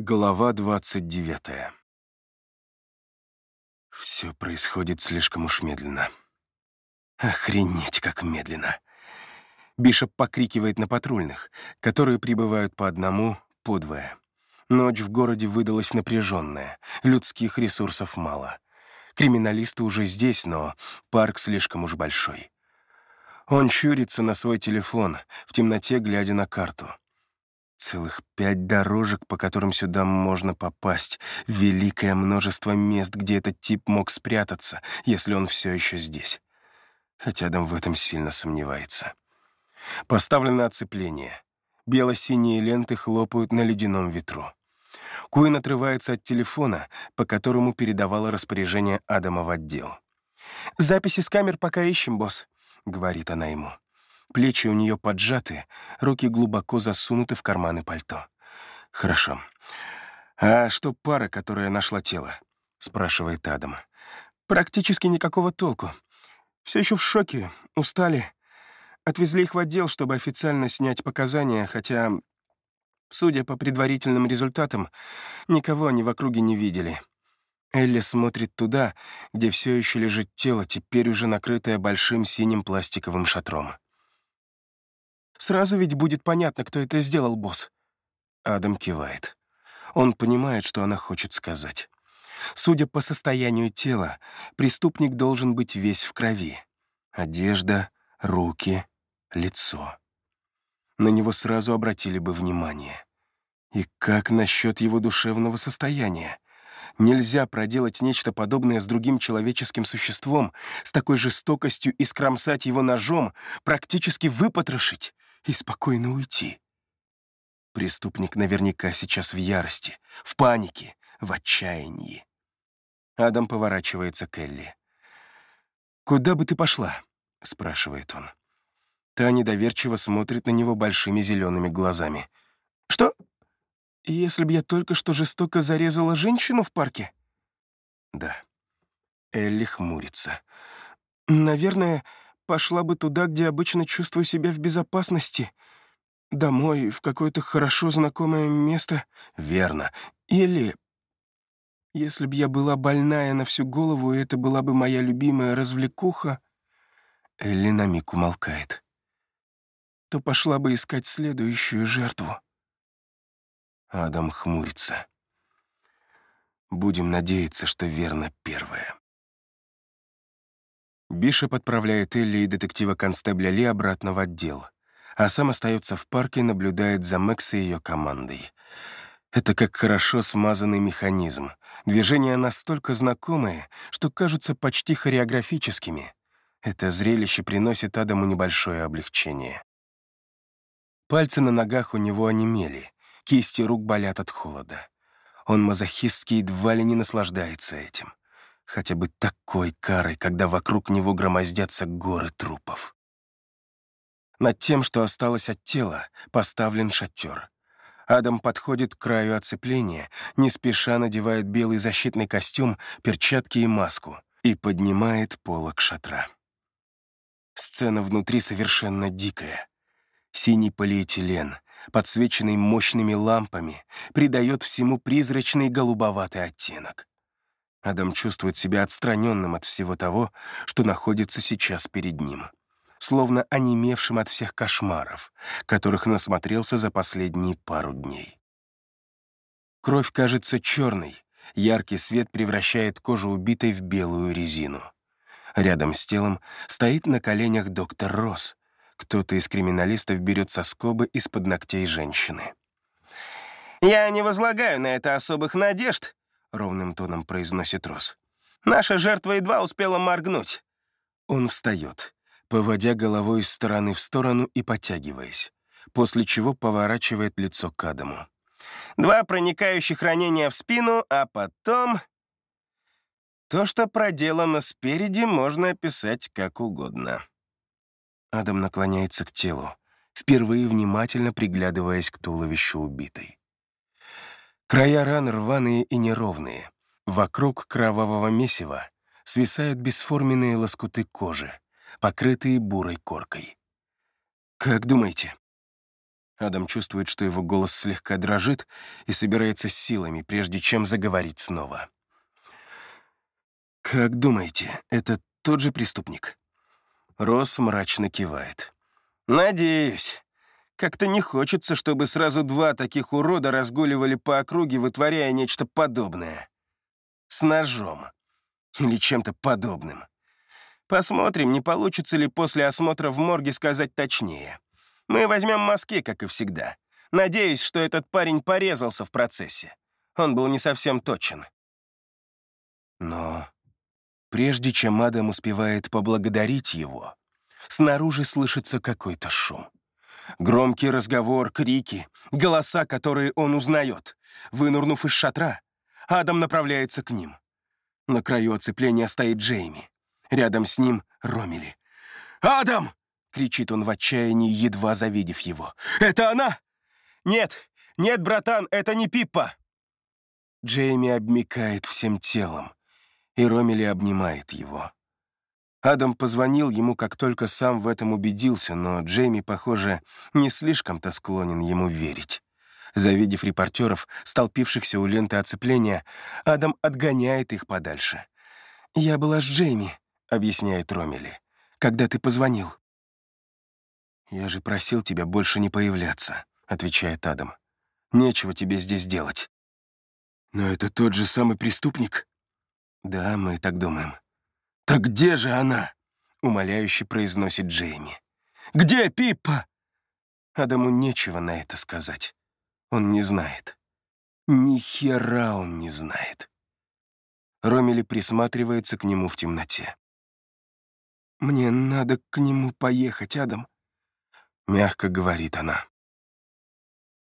Глава 29. Все происходит слишком уж медленно. Охренеть, как медленно. Бишоп покрикивает на патрульных, которые прибывают по одному, по двое. Ночь в городе выдалась напряженная, людских ресурсов мало. Криминалисты уже здесь, но парк слишком уж большой. Он щурится на свой телефон, в темноте глядя на карту. Целых пять дорожек, по которым сюда можно попасть. Великое множество мест, где этот тип мог спрятаться, если он все еще здесь. Хотя Адам в этом сильно сомневается. Поставлено оцепление. Бело-синие ленты хлопают на ледяном ветру. Куин отрывается от телефона, по которому передавала распоряжение Адама в отдел. «Записи с камер пока ищем, босс», — говорит она ему. Плечи у нее поджаты, руки глубоко засунуты в карманы пальто. «Хорошо. А что пара, которая нашла тело?» — спрашивает Адам. «Практически никакого толку. Все еще в шоке, устали. Отвезли их в отдел, чтобы официально снять показания, хотя, судя по предварительным результатам, никого они в округе не видели». Элли смотрит туда, где все еще лежит тело, теперь уже накрытое большим синим пластиковым шатром. Сразу ведь будет понятно, кто это сделал, босс». Адам кивает. Он понимает, что она хочет сказать. Судя по состоянию тела, преступник должен быть весь в крови. Одежда, руки, лицо. На него сразу обратили бы внимание. И как насчет его душевного состояния? Нельзя проделать нечто подобное с другим человеческим существом, с такой жестокостью и скромсать его ножом, практически выпотрошить и спокойно уйти. Преступник наверняка сейчас в ярости, в панике, в отчаянии. Адам поворачивается к Элли. «Куда бы ты пошла?» — спрашивает он. Та недоверчиво смотрит на него большими зелеными глазами. «Что? Если бы я только что жестоко зарезала женщину в парке?» «Да». Элли хмурится. «Наверное, Пошла бы туда, где обычно чувствую себя в безопасности. Домой, в какое-то хорошо знакомое место. Верно. Или... Если б я была больная на всю голову, и это была бы моя любимая развлекуха... Элли на миг умолкает. То пошла бы искать следующую жертву. Адам хмурится. Будем надеяться, что верно первое. Бишоп отправляет Элли и детектива-констебля Ли обратно в отдел, а сам остается в парке и наблюдает за Мэкс и ее командой. Это как хорошо смазанный механизм. Движения настолько знакомые, что кажутся почти хореографическими. Это зрелище приносит Адаму небольшое облегчение. Пальцы на ногах у него онемели, кисти рук болят от холода. Он мазохистски едва ли не наслаждается этим хотя бы такой карой, когда вокруг него громоздятся горы трупов. Над тем, что осталось от тела, поставлен шатер. Адам подходит к краю оцепления, не спеша надевает белый защитный костюм, перчатки и маску и поднимает полок шатра. Сцена внутри совершенно дикая. Синий полиэтилен, подсвеченный мощными лампами, придает всему призрачный голубоватый оттенок. Адам чувствует себя отстраненным от всего того, что находится сейчас перед ним, словно онемевшим от всех кошмаров, которых насмотрелся за последние пару дней. Кровь кажется черной, яркий свет превращает кожу убитой в белую резину. Рядом с телом стоит на коленях доктор Росс. Кто-то из криминалистов берет соскобы из-под ногтей женщины. «Я не возлагаю на это особых надежд», — ровным тоном произносит Рос. «Наша жертва едва успела моргнуть». Он встает, поводя головой из стороны в сторону и потягиваясь, после чего поворачивает лицо к Адаму. «Два проникающих ранения в спину, а потом...» То, что проделано спереди, можно описать как угодно. Адам наклоняется к телу, впервые внимательно приглядываясь к туловищу убитой. Края ран рваные и неровные. Вокруг кровавого месива свисают бесформенные лоскуты кожи, покрытые бурой коркой. «Как думаете?» Адам чувствует, что его голос слегка дрожит и собирается с силами, прежде чем заговорить снова. «Как думаете, это тот же преступник?» Росс мрачно кивает. «Надеюсь. Как-то не хочется, чтобы сразу два таких урода разгуливали по округе, вытворяя нечто подобное. С ножом. Или чем-то подобным. Посмотрим, не получится ли после осмотра в морге сказать точнее. Мы возьмем мазки, как и всегда. Надеюсь, что этот парень порезался в процессе. Он был не совсем точен. Но прежде чем Адам успевает поблагодарить его, снаружи слышится какой-то шум. Громкий разговор, крики, голоса, которые он узнает. Вынурнув из шатра, Адам направляется к ним. На краю оцепления стоит Джейми. Рядом с ним — Ромели. «Адам!» — кричит он в отчаянии, едва завидев его. «Это она?» «Нет, нет, братан, это не Пиппа!» Джейми обмикает всем телом, и Ромели обнимает его. Адам позвонил ему, как только сам в этом убедился, но Джейми, похоже, не слишком-то склонен ему верить. Завидев репортеров, столпившихся у ленты оцепления, Адам отгоняет их подальше. «Я была с Джейми», — объясняет Ромели, — «когда ты позвонил». «Я же просил тебя больше не появляться», — отвечает Адам. «Нечего тебе здесь делать». «Но это тот же самый преступник?» «Да, мы так думаем». «Так где же она?» — умоляюще произносит Джейми. «Где Пиппа?» Адаму нечего на это сказать. Он не знает. Ни хера он не знает. Ромели присматривается к нему в темноте. «Мне надо к нему поехать, Адам», — мягко говорит она.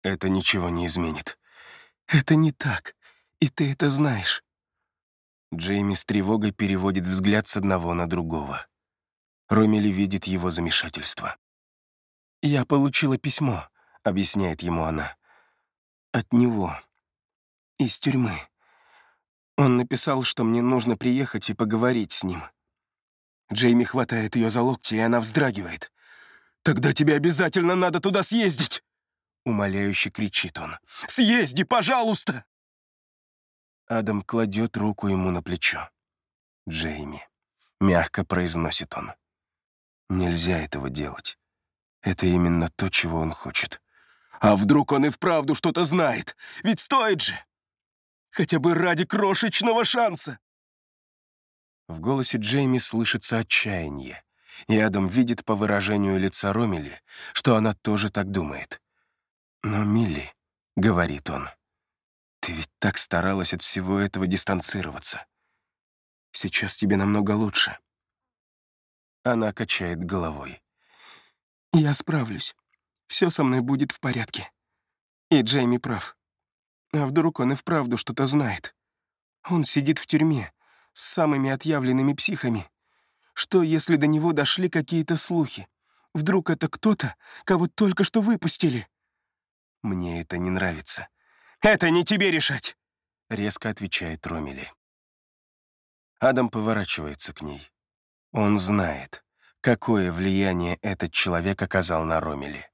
«Это ничего не изменит. Это не так, и ты это знаешь. Джейми с тревогой переводит взгляд с одного на другого. Ромели видит его замешательство. «Я получила письмо», — объясняет ему она. «От него. Из тюрьмы. Он написал, что мне нужно приехать и поговорить с ним». Джейми хватает ее за локти, и она вздрагивает. «Тогда тебе обязательно надо туда съездить!» Умоляюще кричит он. «Съезди, пожалуйста!» Адам кладет руку ему на плечо. «Джейми», — мягко произносит он, — «нельзя этого делать. Это именно то, чего он хочет. А вдруг он и вправду что-то знает? Ведь стоит же! Хотя бы ради крошечного шанса!» В голосе Джейми слышится отчаяние, и Адам видит по выражению лица Ромели, что она тоже так думает. «Но, Милли», — говорит он, — ты ведь так старалась от всего этого дистанцироваться. Сейчас тебе намного лучше. Она качает головой. Я справлюсь. Все со мной будет в порядке. И Джейми прав. А вдруг он и вправду что-то знает? Он сидит в тюрьме с самыми отъявленными психами. Что, если до него дошли какие-то слухи? Вдруг это кто-то, кого только что выпустили? Мне это не нравится. «Это не тебе решать», — резко отвечает Ромели. Адам поворачивается к ней. Он знает, какое влияние этот человек оказал на Ромели.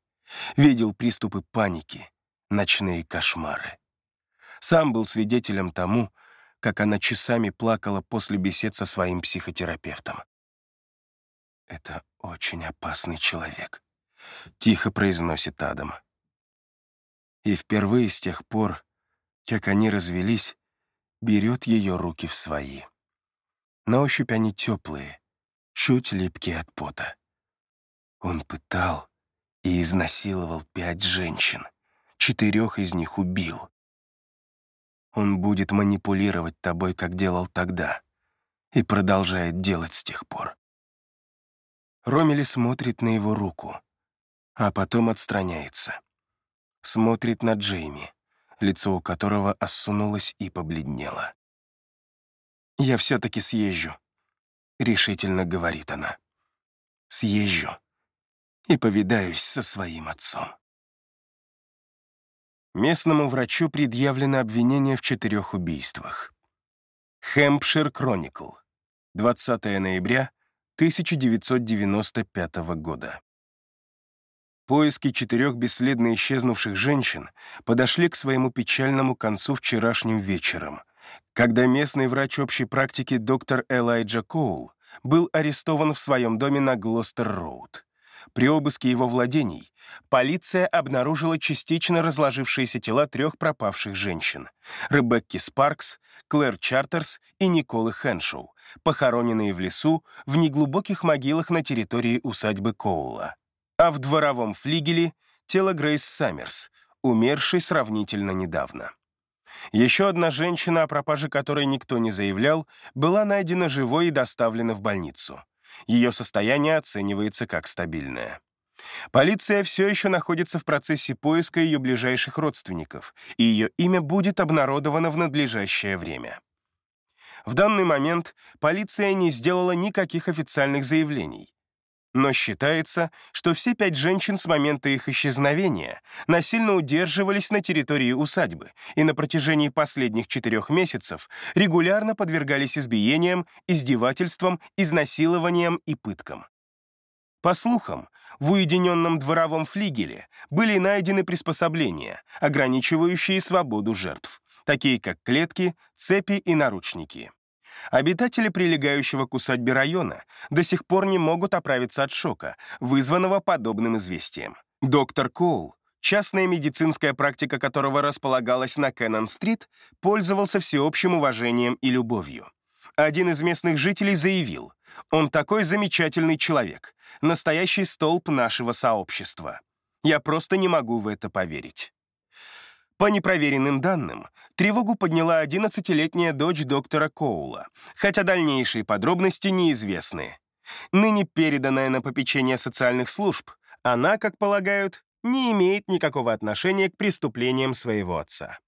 Видел приступы паники, ночные кошмары. Сам был свидетелем тому, как она часами плакала после бесед со своим психотерапевтом. «Это очень опасный человек», — тихо произносит Адам. И впервые с тех пор, как они развелись, берет ее руки в свои. На ощупь они теплые, чуть липкие от пота. Он пытал и изнасиловал пять женщин, четырех из них убил. Он будет манипулировать тобой, как делал тогда, и продолжает делать с тех пор. Ромели смотрит на его руку, а потом отстраняется смотрит на Джейми, лицо у которого осунулось и побледнело. «Я все-таки съезжу», — решительно говорит она. «Съезжу и повидаюсь со своим отцом». Местному врачу предъявлено обвинение в четырех убийствах. Хэмпшир Кроникл, 20 ноября 1995 года. Поиски четырех бесследно исчезнувших женщин подошли к своему печальному концу вчерашним вечером, когда местный врач общей практики доктор Элайджа Коул был арестован в своем доме на Глостер-Роуд. При обыске его владений полиция обнаружила частично разложившиеся тела трех пропавших женщин — Ребекки Спаркс, Клэр Чартерс и Николы Хэншоу, похороненные в лесу в неглубоких могилах на территории усадьбы Коула. А в дворовом флигеле — тело Грейс Саммерс, умершей сравнительно недавно. Еще одна женщина, о пропаже которой никто не заявлял, была найдена живой и доставлена в больницу. Ее состояние оценивается как стабильное. Полиция все еще находится в процессе поиска ее ближайших родственников, и ее имя будет обнародовано в надлежащее время. В данный момент полиция не сделала никаких официальных заявлений, но считается, что все пять женщин с момента их исчезновения насильно удерживались на территории усадьбы и на протяжении последних четырех месяцев регулярно подвергались избиениям, издевательствам, изнасилованиям и пыткам. По слухам, в уединенном дворовом флигеле были найдены приспособления, ограничивающие свободу жертв, такие как клетки, цепи и наручники. Обитатели прилегающего к усадьбе района до сих пор не могут оправиться от шока, вызванного подобным известием. Доктор Коул, частная медицинская практика которого располагалась на Кеннон-стрит, пользовался всеобщим уважением и любовью. Один из местных жителей заявил, «Он такой замечательный человек, настоящий столб нашего сообщества. Я просто не могу в это поверить». По непроверенным данным, тревогу подняла 11-летняя дочь доктора Коула, хотя дальнейшие подробности неизвестны. Ныне переданная на попечение социальных служб, она, как полагают, не имеет никакого отношения к преступлениям своего отца.